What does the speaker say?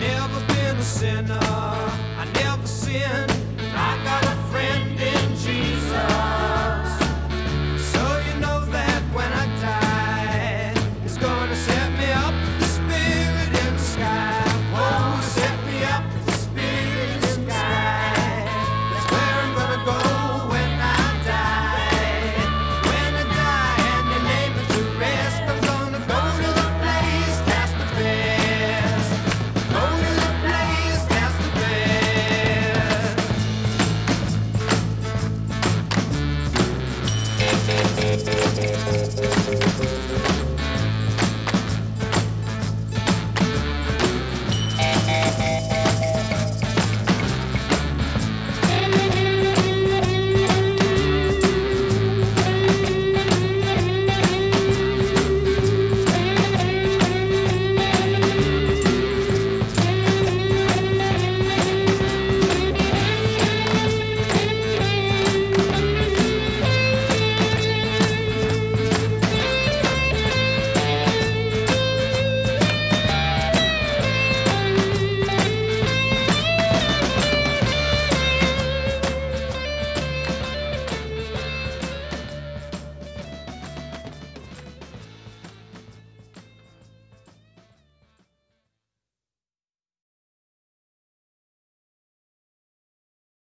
Never been a sinner, I never sinned.